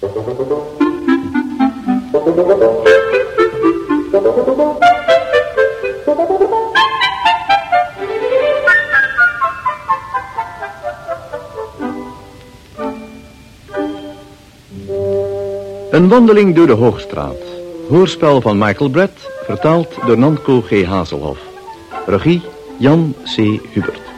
Een wandeling door de Hoogstraat. Hoorspel van Michael Brett, vertaald door Nanko G. Hazelhoff. Regie Jan C. Hubert.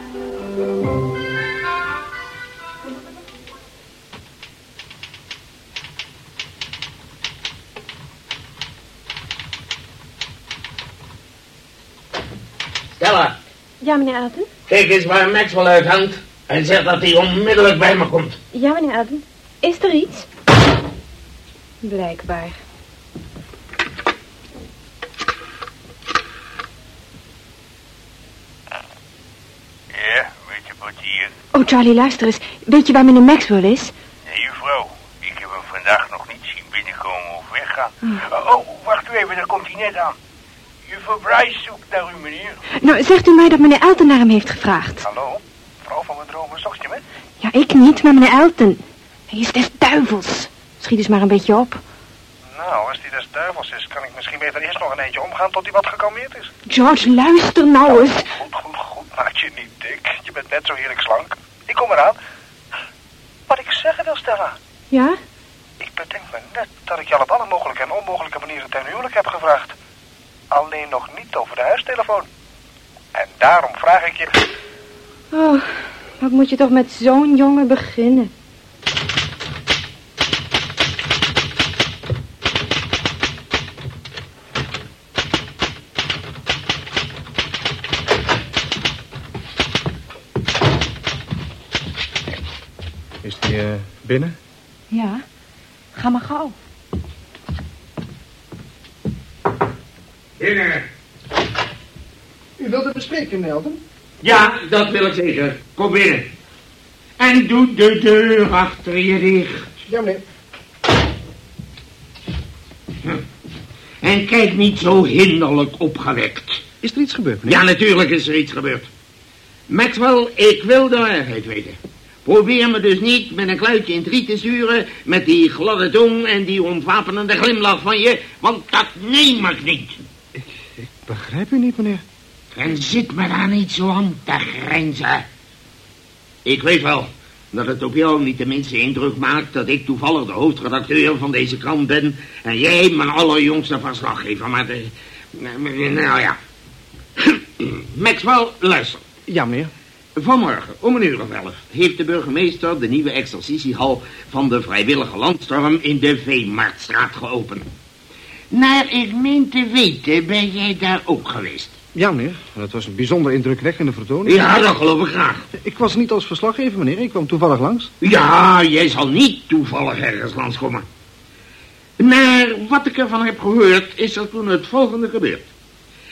Meneer Elton? kijk eens waar Maxwell uithangt. En zeg dat hij onmiddellijk bij me komt. Ja, meneer Elton. Is er iets? Blijkbaar. Ja, weet je wat hier? Oh, Charlie, luister eens. Weet je waar meneer Maxwell is? Nee, juffrouw. Ik heb hem vandaag nog niet zien binnenkomen of weggaan. Oh, wacht u even, daar komt hij net aan. Juffrouw Bryce zoekt naar u, meneer. Nou, zegt u mij dat meneer Elton naar hem heeft gevraagd? Hallo? Vrouw van mijn dromen, zocht je me? Ja, ik niet, maar meneer Elton. Hij is des duivels. Schiet eens maar een beetje op. Nou, als die des duivels is, kan ik misschien beter eerst nog een eentje omgaan tot hij wat gekalmeerd is. George, luister nou eens. Goed, goed, goed. Maak je niet dik. Je bent net zo heerlijk slank. Ik kom eraan. Wat ik zeggen wil, Stella. Ja? Ik bedenk me net dat ik je al op alle mogelijke en onmogelijke manieren ten huwelijk heb gevraagd. Alleen nog niet over de huistelefoon. En daarom vraag ik je... Oh, wat moet je toch met zo'n jongen beginnen? Is die eh, binnen? Ja, ga maar gauw. Binnen. U wilt het bespreken, Nelden? Ja, dat wil ik zeker. Kom binnen. En doe de deur achter je dicht. Ja, meneer. En kijk niet zo hinderlijk opgewekt. Is er iets gebeurd, meneer? Ja, natuurlijk is er iets gebeurd. Maxwell, ik wil de waarheid weten. Probeer me dus niet met een kluitje in het riet te sturen... met die gladde tong en die ontwapenende glimlach van je... want dat neem ik niet. Begrijp u niet, meneer? En zit me daar niet zo aan te grenzen. Ik weet wel dat het op jou niet de minste indruk maakt... dat ik toevallig de hoofdredacteur van deze krant ben... en jij mijn allerjongste verslaggever, maar... De, nou ja. Maxwell, luister. Ja, meneer. Vanmorgen, om een uur of elf, heeft de burgemeester de nieuwe exercitiehal van de vrijwillige landstorm in de Veemarktstraat geopend. Naar ik meen te weten, ben jij daar ook geweest? Ja, meneer. Dat was een bijzonder indrukwekkende vertoning. Ja, dat geloof ik graag. Ik was niet als verslaggever, meneer. Ik kwam toevallig langs. Ja, jij zal niet toevallig ergens langskomen. Naar wat ik ervan heb gehoord, is er toen het volgende gebeurd.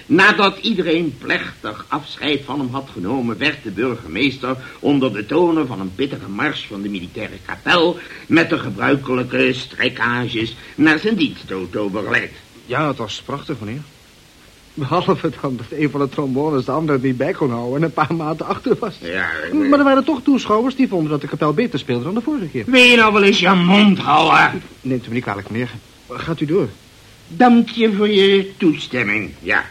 Nadat iedereen plechtig afscheid van hem had genomen... werd de burgemeester onder de tonen van een bittere mars van de militaire kapel... met de gebruikelijke strijkages naar zijn dienstauto begeleid. Ja, het was prachtig, meneer. Behalve dan dat een van de trombones de andere niet bij kon houden... en een paar maanden achter was. Ja, Maar er waren toch toeschouwers die vonden dat de kapel beter speelde dan de vorige keer. wil je nou wel eens je mond houden? Neemt u me niet kwalijk, meneer. Gaat u door. Dank je voor je toestemming, ja.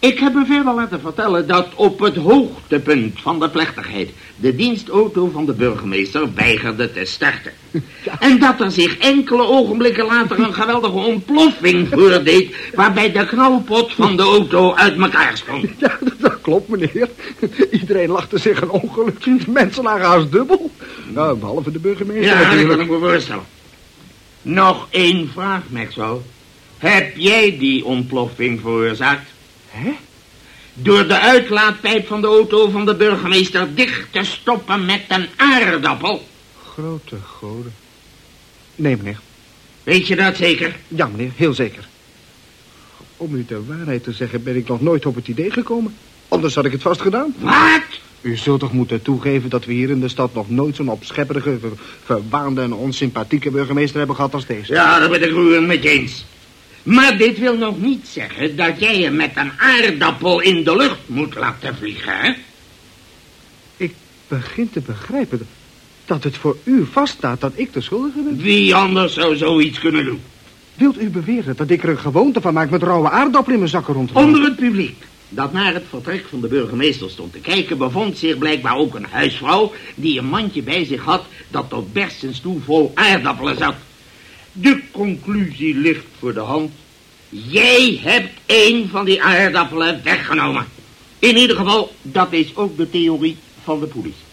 Ik heb me verder laten vertellen dat op het hoogtepunt van de plechtigheid... de dienstauto van de burgemeester weigerde te starten. En dat er zich enkele ogenblikken later een geweldige ontploffing voordeed... waarbij de knalpot van de auto uit elkaar sprong. Ja, dat klopt, meneer. Iedereen lachte zich een ongeluk. Mensen lagen haast dubbel. Nou, behalve de burgemeester Ja, dat natuurlijk. kan ik me voorstellen. Nog één vraag, Maxwell. Heb jij die ontploffing veroorzaakt? Hè? Door de uitlaatpijp van de auto van de burgemeester dicht te stoppen met een aardappel. Grote goden. Nee, meneer. Weet je dat zeker? Ja, meneer, heel zeker. Om u de waarheid te zeggen ben ik nog nooit op het idee gekomen. Anders had ik het vast gedaan. Wat? U zult toch moeten toegeven dat we hier in de stad nog nooit zo'n opschepperige, ver- verwaande en onsympathieke burgemeester hebben gehad als deze. Ja, dat ben ik roerend met je eens. Maar dit wil nog niet zeggen dat jij hem met een aardappel in de lucht moet laten vliegen, hè? Ik begin te begrijpen dat, het voor u vaststaat dat ik de schuldige ben? Wie anders zou zoiets kunnen doen? Wilt u beweren dat ik er een gewoonte van maak met rauwe aardappelen in mijn zakken rond? Onder het publiek dat naar het vertrek van de burgemeester stond te kijken... bevond zich blijkbaar ook een huisvrouw... die een mandje bij zich had dat tot berstens toe vol aardappelen zat. De conclusie ligt voor de hand. Jij hebt een van die aardappelen weggenomen. In ieder geval, dat is ook de theorie van de politie.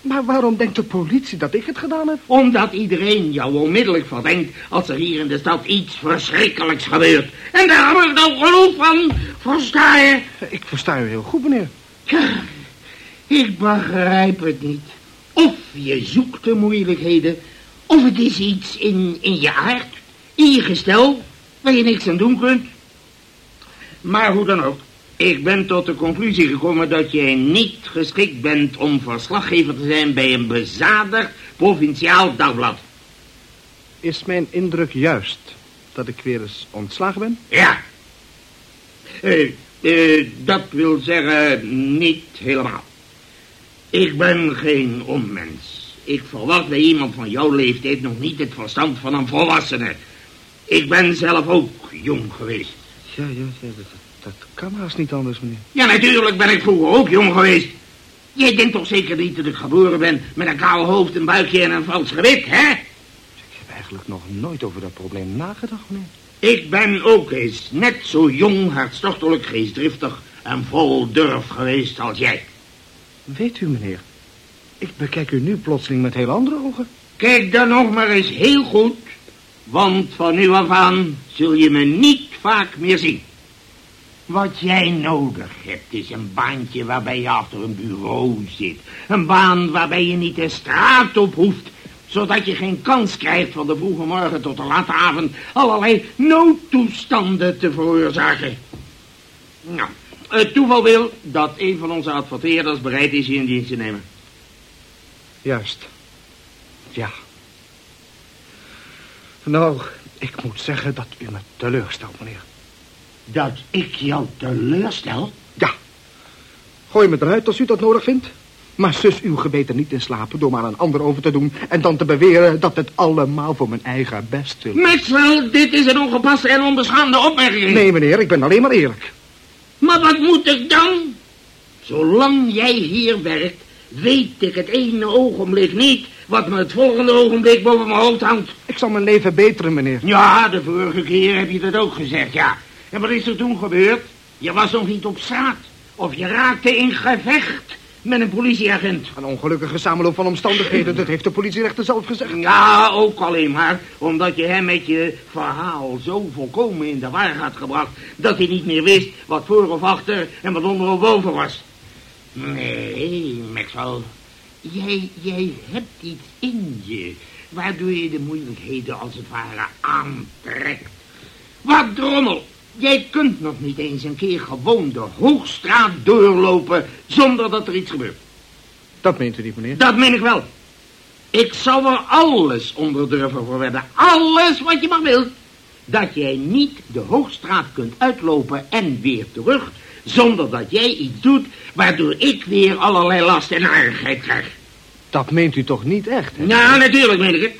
Maar waarom denkt de politie dat ik het gedaan heb? Omdat iedereen jou onmiddellijk verdenkt als er hier in de stad iets verschrikkelijks gebeurt. En daar heb ik nou genoeg van, versta je? Ik versta u heel goed, meneer. Ja, ik begrijp het niet. Of je zoekt de moeilijkheden, of het is iets in, in je aard, in je gestel, waar je niks aan doen kunt. Maar hoe dan ook, ik ben tot de conclusie gekomen dat jij niet geschikt bent om verslaggever te zijn bij een bezadigd provinciaal dagblad. Is mijn indruk juist dat ik weer eens ontslagen ben? Ja. Eh, dat wil zeggen niet helemaal. Ik ben geen onmens. Ik verwacht bij iemand van jouw leeftijd nog niet het verstand van een volwassene. Ik ben zelf ook jong geweest. Ja, ja, ja dat, dat kan haast niet anders, meneer. Ja, natuurlijk ben ik vroeger ook jong geweest. Jij denkt toch zeker niet dat ik geboren ben met een kaal hoofd, een buikje en een vals gewit, hè? Ik heb eigenlijk nog nooit over dat probleem nagedacht, meneer. Ik ben ook eens net zo jong, hartstochtelijk, geestdriftig en vol durf geweest als jij. Weet u, meneer, ik bekijk u nu plotseling met heel andere ogen. Kijk dan nog maar eens heel goed, want van nu af aan zul je me niet vaak meer zien. Wat jij nodig hebt is een baantje waarbij je achter een bureau zit. Een baan waarbij je niet de straat op hoeft. Zodat je geen kans krijgt van de vroege morgen tot de late avond allerlei noodtoestanden te veroorzaken. Nou, het toeval wil dat een van onze adverteerders bereid is je in dienst te nemen. Juist. Ja. Nou, ik moet zeggen dat u me teleurstelt, meneer. Dat ik jou teleurstel? Ja. Gooi me eruit als u dat nodig vindt. Maar zus uw gebeten niet in slapen door maar een ander over te doen... en dan te beweren dat het allemaal voor mijn eigen best wil. Maxwell, dit is een ongepaste en onbeschaamde opmerking. Nee, meneer, ik ben alleen maar eerlijk. Maar wat moet ik dan? Zolang jij hier werkt, weet ik het ene ogenblik niet... wat me het volgende ogenblik boven mijn hoofd hangt. Ik zal mijn leven beteren, meneer. Ja, de vorige keer heb je dat ook gezegd, ja. En wat is er toen gebeurd? Je was nog niet op straat. Of je raakte in gevecht met een politieagent. Een ongelukkige samenloop van omstandigheden, dat heeft de politierechter zelf gezegd. Ja, ook alleen maar omdat je hem met je verhaal zo volkomen in de war had gebracht... dat hij niet meer wist wat voor of achter en wat onder of boven was. Nee, Maxwell, jij, jij hebt iets in je... waardoor je de moeilijkheden als het ware aantrekt. Wat drommel! Jij kunt nog niet eens een keer gewoon de hoogstraat doorlopen zonder dat er iets gebeurt. Dat meent u niet, meneer? Dat meen ik wel. Ik zou er alles onder durven voor wedden. Alles wat je maar wilt. Dat jij niet de hoogstraat kunt uitlopen en weer terug... zonder dat jij iets doet waardoor ik weer allerlei last en aardigheid krijg. Dat meent u toch niet echt, hè? Ja, natuurlijk meen ik het.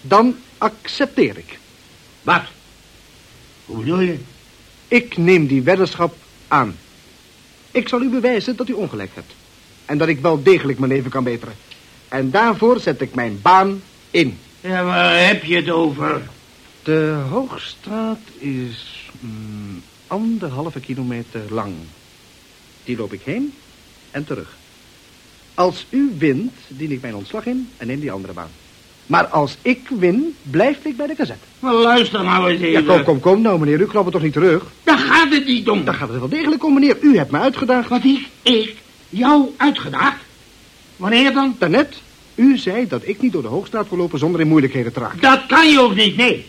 Dan accepteer ik. Wat? Hoe bedoel je? Ik neem die weddenschap aan. Ik zal u bewijzen dat u ongelijk hebt. En dat ik wel degelijk mijn leven kan beteren. En daarvoor zet ik mijn baan in. Ja, waar heb je het over? De Hoogstraat is mm, anderhalve kilometer lang. Die loop ik heen en terug. Als u wint, dien ik mijn ontslag in en neem die andere baan. Maar als ik win, blijf ik bij de gazette. Maar luister nou eens Ja, even. kom, kom, kom nou, meneer. U klapt toch niet terug? Daar gaat het niet om. Daar gaat het wel degelijk om, meneer. U hebt me uitgedaagd. Wat ik, ik, jou uitgedaagd? Wanneer dan? Daarnet, u zei dat ik niet door de Hoogstraat kon lopen zonder in moeilijkheden te raken. Dat kan je ook niet, nee.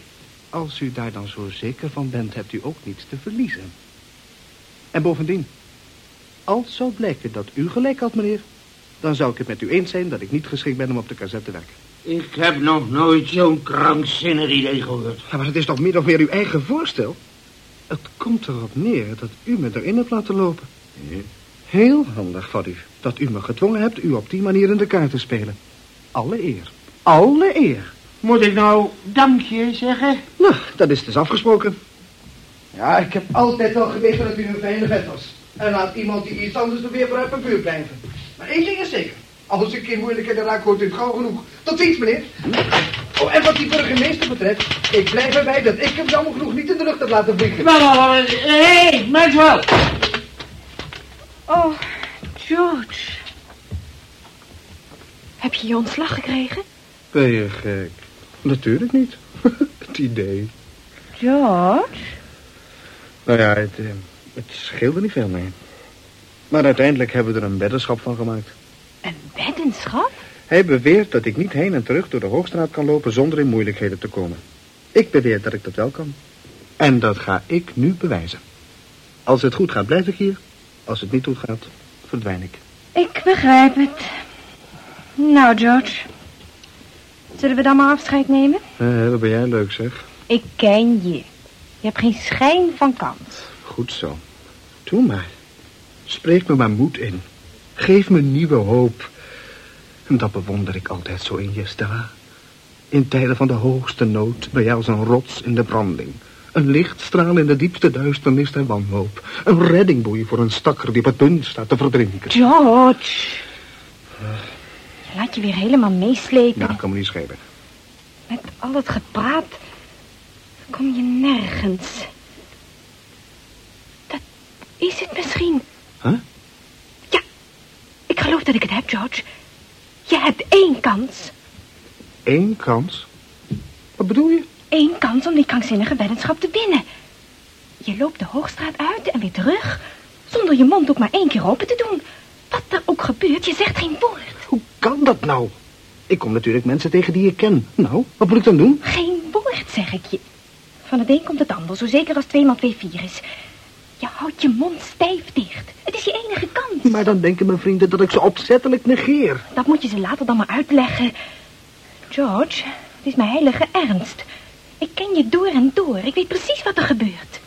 Als u daar dan zo zeker van bent, hebt u ook niets te verliezen. En bovendien, als zou blijken dat u gelijk had, meneer... dan zou ik het met u eens zijn dat ik niet geschikt ben om op de kazette te werken. Ik heb nog nooit zo'n krankzinnig idee gehoord. Ja, maar het is toch min of meer uw eigen voorstel? Het komt erop neer dat u me erin hebt laten lopen. Heel handig van u dat u me gedwongen hebt u op die manier in de kaart te spelen. Alle eer. Alle eer. Moet ik nou dankje zeggen? Nou, dat is dus afgesproken. Ja, ik heb altijd wel geweten dat u een fijne vet was. En laat iemand die iets anders doet weer vooruit mijn buurt blijven. Maar één ding is zeker. Als ik in moeilijkheden raak, hoort u het gauw genoeg. Tot ziens, meneer. Oh, en wat die burgemeester betreft, ik blijf erbij dat ik hem jammer genoeg niet in de lucht heb laten vliegen. Hé, hey, Maxwell! Oh, George. Heb je je ontslag gekregen? Ben je gek? Natuurlijk niet. het idee. George? Nou ja, het, eh, het scheelde niet veel, nee. Maar uiteindelijk hebben we er een weddenschap van gemaakt. Een weddenschap? Hij beweert dat ik niet heen en terug door de Hoogstraat kan lopen zonder in moeilijkheden te komen. Ik beweer dat ik dat wel kan. En dat ga ik nu bewijzen. Als het goed gaat, blijf ik hier. Als het niet goed gaat, verdwijn ik. Ik begrijp het. Nou, George. Zullen we dan maar afscheid nemen? Eh, wat ben jij leuk, zeg. Ik ken je. Je hebt geen schijn van kans. Goed zo. Doe maar. Spreek me maar moed in. Geef me nieuwe hoop. En dat bewonder ik altijd zo in je, Stella. In tijden van de hoogste nood ben jij als een rots in de branding. Een lichtstraal in de diepste duisternis en wanhoop. Een reddingboei voor een stakker die op het punt staat te verdrinken. George. Laat je weer helemaal meeslepen. Nou, kan me niet schelen. Met al het gepraat kom je nergens. Dat is het misschien. Huh? Ja, ik geloof dat ik het heb, George. Je hebt één kans. Eén kans? Wat bedoel je? Eén kans om die krankzinnige weddenschap te winnen. Je loopt de hoogstraat uit en weer terug... zonder je mond ook maar één keer open te doen. Wat er ook gebeurt, je zegt geen woord. Hoe kan dat nou? Ik kom natuurlijk mensen tegen die ik ken. Nou, wat moet ik dan doen? Geen woord, zeg ik je. Van het een komt het ander, zo zeker als twee maal twee vier is. Je houdt je mond stijf dicht. Het is je enige kans. Maar dan denken mijn vrienden dat ik ze opzettelijk negeer. Dat moet je ze later dan maar uitleggen. George, het is mijn heilige ernst. Ik ken je door en door. Ik weet precies wat er gebeurt.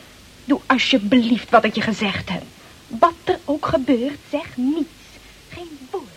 Doe alsjeblieft wat ik je gezegd heb. Wat er ook gebeurt, zeg niets. Geen woord.